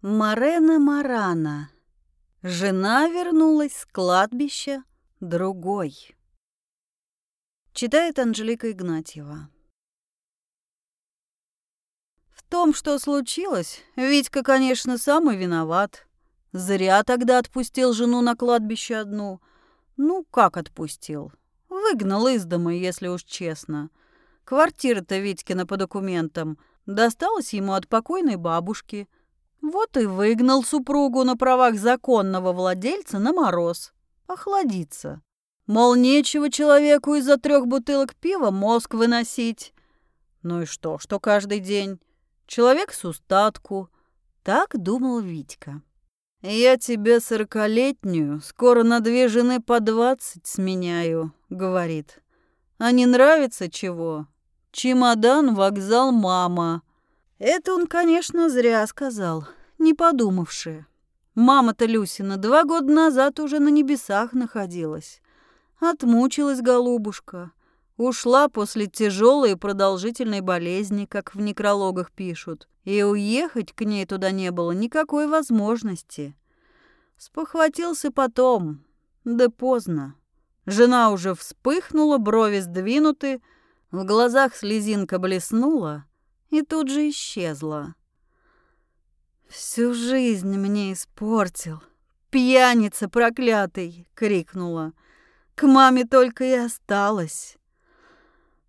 Марена Марана. Жена вернулась с кладбища другой. Читает Анжелика Игнатьева. В том, что случилось, Витька, конечно, сам и виноват. Зря тогда отпустил жену на кладбище одну. Ну, как отпустил? Выгнал из дома, если уж честно. Квартира-то Витькина по документам досталась ему от покойной бабушки – вот и выгнал супругу на правах законного владельца на мороз. Охладиться. Мол, нечего человеку из-за трех бутылок пива мозг выносить. Ну и что, что каждый день? Человек с устатку. Так думал Витька. «Я тебе сорокалетнюю, скоро на две жены по двадцать сменяю», — говорит. «А не нравится чего? Чемодан, вокзал, мама. Это он, конечно, зря сказал, не подумавши. Мама-то Люсина два года назад уже на небесах находилась. Отмучилась голубушка. Ушла после тяжелой и продолжительной болезни, как в некрологах пишут. И уехать к ней туда не было никакой возможности. Спохватился потом. Да поздно. Жена уже вспыхнула, брови сдвинуты, в глазах слезинка блеснула, и тут же исчезла. «Всю жизнь мне испортил, пьяница проклятый!» — крикнула. «К маме только и осталось!»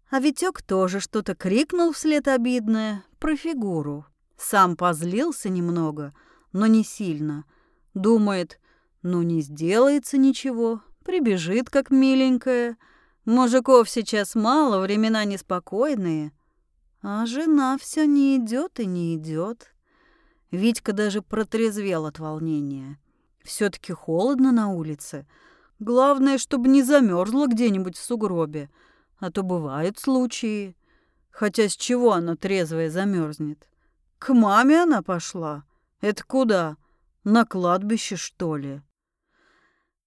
А Витёк тоже что-то крикнул вслед обидное про фигуру. Сам позлился немного, но не сильно. Думает, ну не сделается ничего, прибежит как миленькая. Мужиков сейчас мало, времена неспокойные. А жена все не идет и не идет. Витька даже протрезвел от волнения. все таки холодно на улице. Главное, чтобы не замерзла где-нибудь в сугробе. А то бывают случаи. Хотя с чего она трезвая замерзнет? К маме она пошла. Это куда? На кладбище, что ли?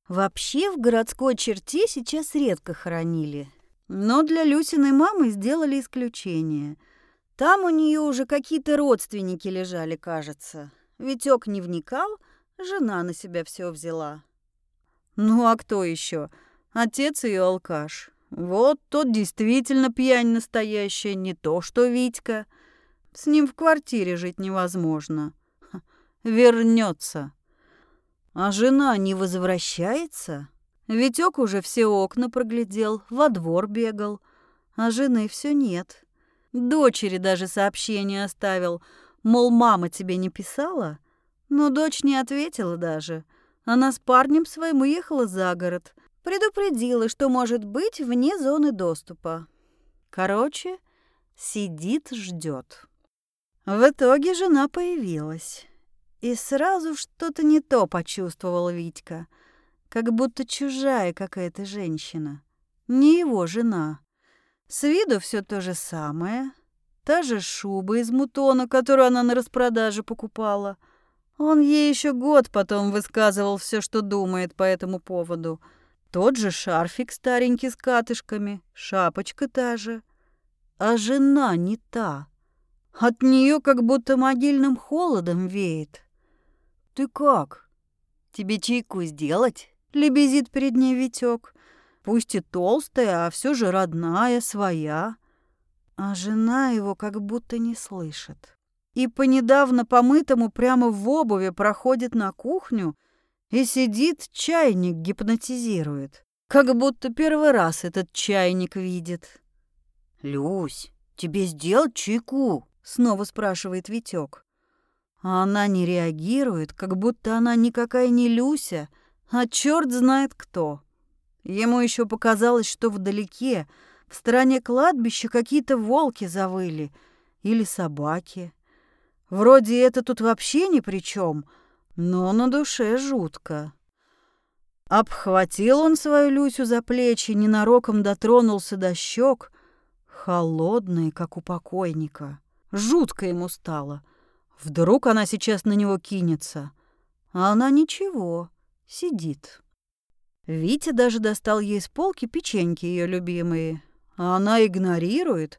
Вообще в городской черте сейчас редко хоронили. Но для Люсиной мамы сделали исключение. Там у нее уже какие-то родственники лежали, кажется. Витек не вникал, жена на себя все взяла. Ну а кто еще? Отец ее алкаш. Вот тот действительно пьянь настоящая, не то что Витька. С ним в квартире жить невозможно. Вернется. А жена не возвращается? Витек уже все окна проглядел, во двор бегал, а жены все нет. Дочери даже сообщение оставил, мол, мама тебе не писала? Но дочь не ответила даже. Она с парнем своим уехала за город. Предупредила, что может быть вне зоны доступа. Короче, сидит, ждет. В итоге жена появилась. И сразу что-то не то почувствовал Витька – как будто чужая какая-то женщина. Не его жена. С виду все то же самое. Та же шуба из мутона, которую она на распродаже покупала. Он ей еще год потом высказывал все, что думает по этому поводу. Тот же шарфик старенький с катышками, шапочка та же. А жена не та. От нее как будто могильным холодом веет. «Ты как? Тебе чайку сделать?» Лебезит перед ней Витек. Пусть и толстая, а все же родная, своя. А жена его как будто не слышит. И по недавно помытому прямо в обуви проходит на кухню и сидит, чайник гипнотизирует. Как будто первый раз этот чайник видит. «Люсь, тебе сделать чайку?» — снова спрашивает Витек. А она не реагирует, как будто она никакая не Люся — а черт знает кто. Ему еще показалось, что вдалеке, в стороне кладбища, какие-то волки завыли или собаки. Вроде это тут вообще ни при чем, но на душе жутко. Обхватил он свою Люсю за плечи, ненароком дотронулся до щек, холодные, как у покойника. Жутко ему стало. Вдруг она сейчас на него кинется. А она ничего сидит. Витя даже достал ей с полки печеньки ее любимые. А она игнорирует,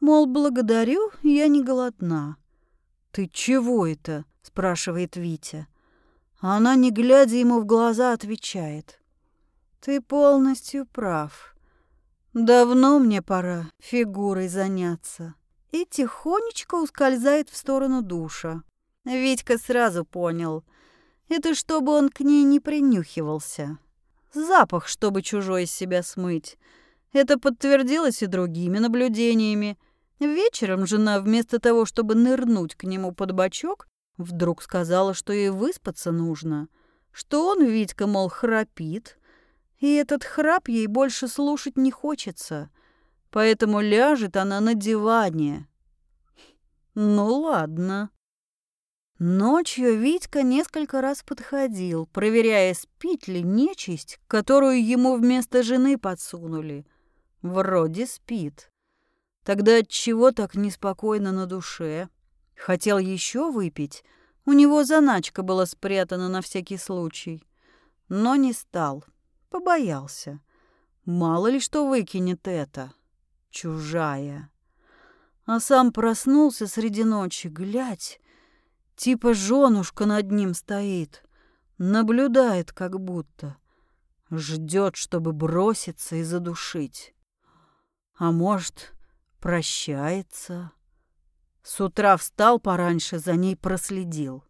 мол, благодарю, я не голодна. «Ты чего это?» — спрашивает Витя. Она, не глядя ему в глаза, отвечает. Ты полностью прав. Давно мне пора фигурой заняться. И тихонечко ускользает в сторону душа. Витька сразу понял. Это чтобы он к ней не принюхивался. Запах, чтобы чужой из себя смыть. Это подтвердилось и другими наблюдениями. Вечером жена вместо того, чтобы нырнуть к нему под бочок, вдруг сказала, что ей выспаться нужно, что он, Витька, мол, храпит, и этот храп ей больше слушать не хочется, поэтому ляжет она на диване. Ну ладно. Ночью Витька несколько раз подходил, проверяя, спит ли нечисть, которую ему вместо жены подсунули. Вроде спит. Тогда от чего так неспокойно на душе? Хотел еще выпить. У него заначка была спрятана на всякий случай. Но не стал. Побоялся. Мало ли что выкинет это. Чужая. А сам проснулся среди ночи, глядь. Типа женушка над ним стоит. Наблюдает как будто. Ждет, чтобы броситься и задушить. А может, прощается. С утра встал пораньше, за ней проследил.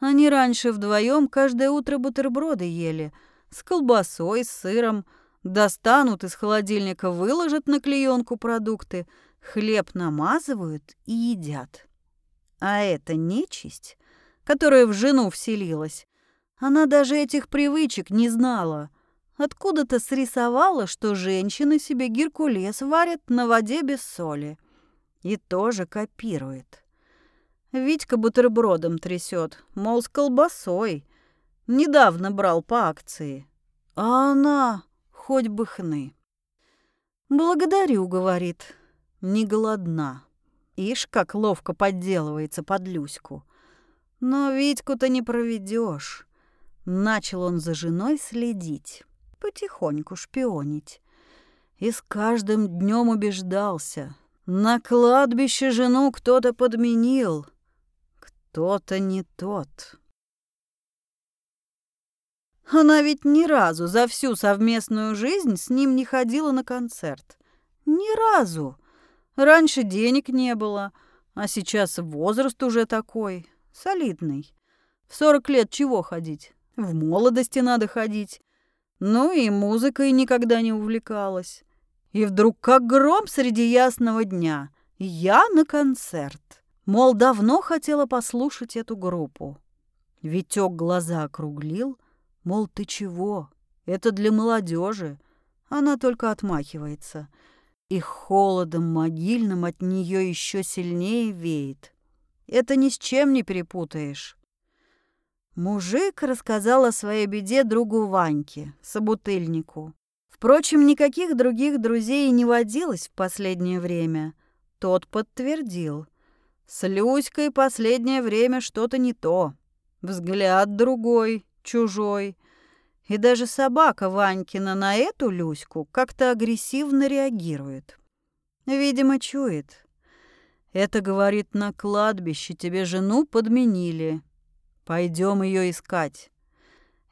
Они раньше вдвоем каждое утро бутерброды ели с колбасой, с сыром, достанут из холодильника, выложат на клеенку продукты, хлеб намазывают и едят. А эта нечисть, которая в жену вселилась, она даже этих привычек не знала. Откуда-то срисовала, что женщины себе геркулес варят на воде без соли. И тоже копирует. Витька бутербродом трясет, мол, с колбасой. Недавно брал по акции. А она хоть бы хны. «Благодарю», — говорит, — «не голодна». Ишь, как ловко подделывается под Люську. Но Витьку-то не проведешь. Начал он за женой следить потихоньку шпионить. И с каждым днем убеждался. На кладбище жену кто-то подменил. Кто-то не тот. Она ведь ни разу за всю совместную жизнь с ним не ходила на концерт. Ни разу. Раньше денег не было, а сейчас возраст уже такой, солидный. В сорок лет чего ходить? В молодости надо ходить. Ну и музыкой никогда не увлекалась. И вдруг, как гром среди ясного дня, я на концерт. Мол, давно хотела послушать эту группу. Витек глаза округлил, мол, ты чего? Это для молодежи. Она только отмахивается. И холодом могильным от нее еще сильнее веет. Это ни с чем не перепутаешь. Мужик рассказал о своей беде другу Ваньке, собутыльнику. Впрочем, никаких других друзей не водилось в последнее время. Тот подтвердил. С Люськой последнее время что-то не то. Взгляд другой, чужой. И даже собака Ванькина на эту Люську как-то агрессивно реагирует. Видимо, чует. Это, говорит, на кладбище тебе жену подменили. Пойдем ее искать.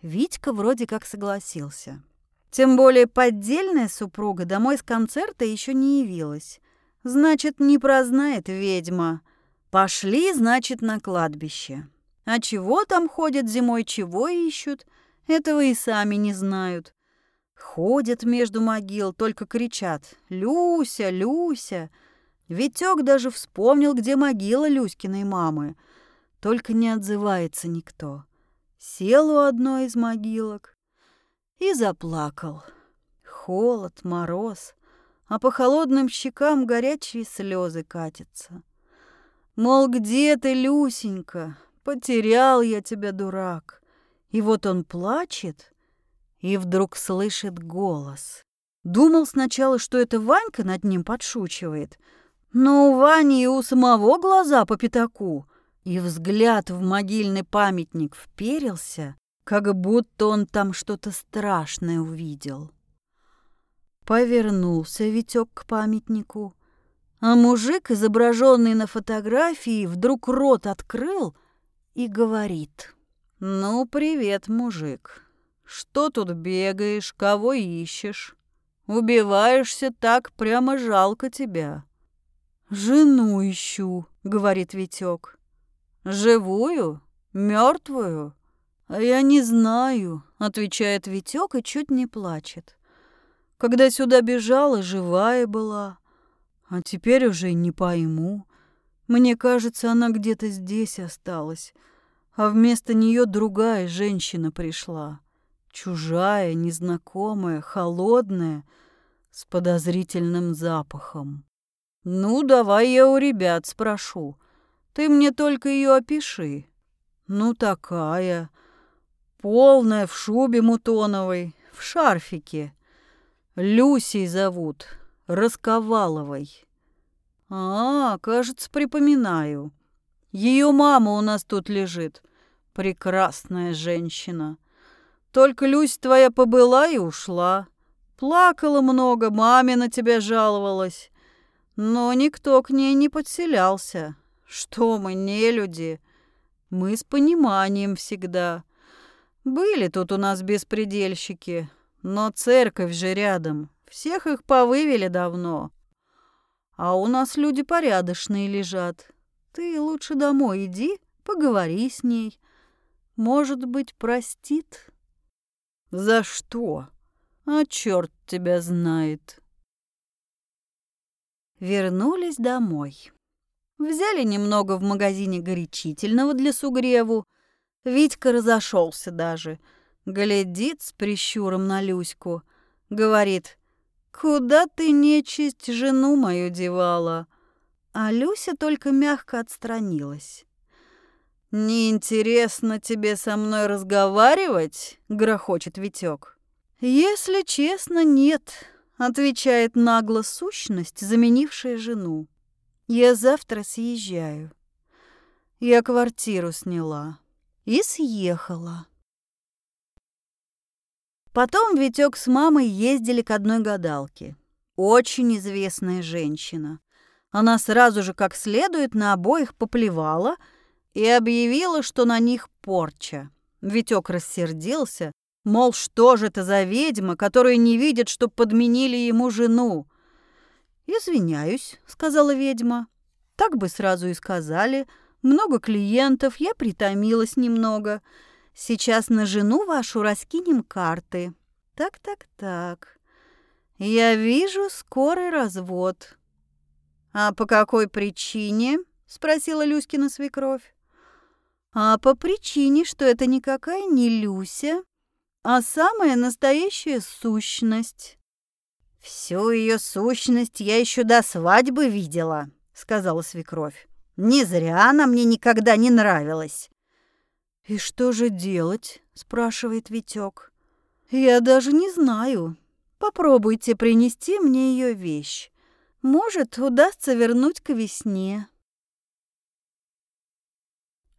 Витька вроде как согласился. Тем более поддельная супруга домой с концерта еще не явилась. Значит, не прознает ведьма. Пошли, значит, на кладбище. А чего там ходят зимой, чего ищут, этого и сами не знают. Ходят между могил, только кричат «Люся, Люся!». Витек даже вспомнил, где могила Люськиной мамы – только не отзывается никто. Сел у одной из могилок и заплакал. Холод, мороз, а по холодным щекам горячие слезы катятся. Мол, где ты, Люсенька? Потерял я тебя, дурак. И вот он плачет и вдруг слышит голос. Думал сначала, что это Ванька над ним подшучивает, но у Вани и у самого глаза по пятаку — и взгляд в могильный памятник вперился, как будто он там что-то страшное увидел. Повернулся Витек к памятнику, а мужик, изображенный на фотографии, вдруг рот открыл и говорит. «Ну, привет, мужик. Что тут бегаешь, кого ищешь? Убиваешься так, прямо жалко тебя». «Жену ищу», — говорит Витек. «Живую? Мертвую? Я не знаю», — отвечает Витек и чуть не плачет. «Когда сюда бежала, живая была, а теперь уже не пойму. Мне кажется, она где-то здесь осталась, а вместо нее другая женщина пришла. Чужая, незнакомая, холодная, с подозрительным запахом. «Ну, давай я у ребят спрошу. Ты мне только ее опиши». «Ну, такая. Полная, в шубе мутоновой, в шарфике. Люсей зовут, Расковаловой». «А, кажется, припоминаю. Ее мама у нас тут лежит. Прекрасная женщина. Только Люсь твоя побыла и ушла. Плакала много, маме на тебя жаловалась. Но никто к ней не подселялся. Что мы, не люди? Мы с пониманием всегда. Были тут у нас беспредельщики, но церковь же рядом. Всех их повывели давно. А у нас люди порядочные лежат. Ты лучше домой иди, поговори с ней. Может быть, простит? За что? А черт тебя знает. Вернулись домой. Взяли немного в магазине горячительного для сугреву. Витька разошелся даже. Глядит с прищуром на Люську. Говорит, «Куда ты, нечисть, жену мою девала?» А Люся только мягко отстранилась. «Неинтересно тебе со мной разговаривать?» — грохочет Витек. «Если честно, нет», отвечает нагло сущность, заменившая жену. Я завтра съезжаю. Я квартиру сняла и съехала. Потом Витек с мамой ездили к одной гадалке. Очень известная женщина. Она сразу же как следует на обоих поплевала и объявила, что на них порча. Витек рассердился, Мол, что же это за ведьма, которая не видит, что подменили ему жену? «Извиняюсь», — сказала ведьма. «Так бы сразу и сказали. Много клиентов, я притомилась немного. Сейчас на жену вашу раскинем карты. Так-так-так. Я вижу скорый развод». «А по какой причине?» — спросила Люськина свекровь. «А по причине, что это никакая не Люся, а самая настоящая сущность. Всю ее сущность я еще до свадьбы видела, сказала свекровь. Не зря она мне никогда не нравилась. И что же делать? спрашивает Витек. Я даже не знаю. Попробуйте принести мне ее вещь. Может, удастся вернуть к весне.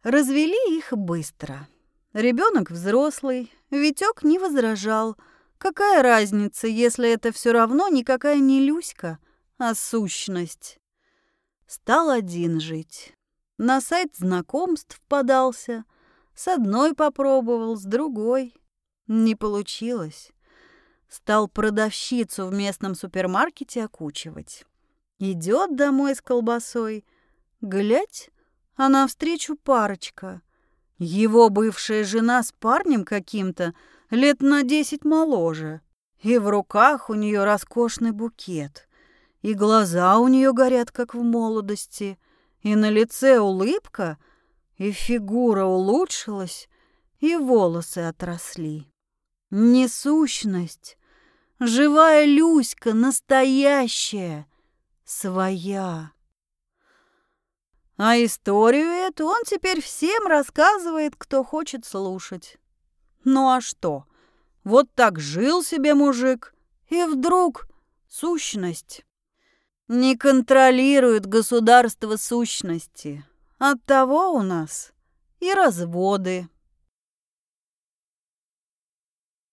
Развели их быстро. Ребенок взрослый, Витек не возражал. Какая разница, если это все равно никакая не Люська, а сущность? Стал один жить. На сайт знакомств подался. С одной попробовал, с другой. Не получилось. Стал продавщицу в местном супермаркете окучивать. Идет домой с колбасой. Глядь, а навстречу парочка — его бывшая жена с парнем каким-то лет на десять моложе. И в руках у нее роскошный букет. И глаза у нее горят, как в молодости. И на лице улыбка, и фигура улучшилась, и волосы отросли. Несущность, живая Люська, настоящая, своя. А историю эту он теперь всем рассказывает, кто хочет слушать. Ну а что? Вот так жил себе мужик, и вдруг сущность. Не контролирует государство сущности. Оттого у нас и разводы.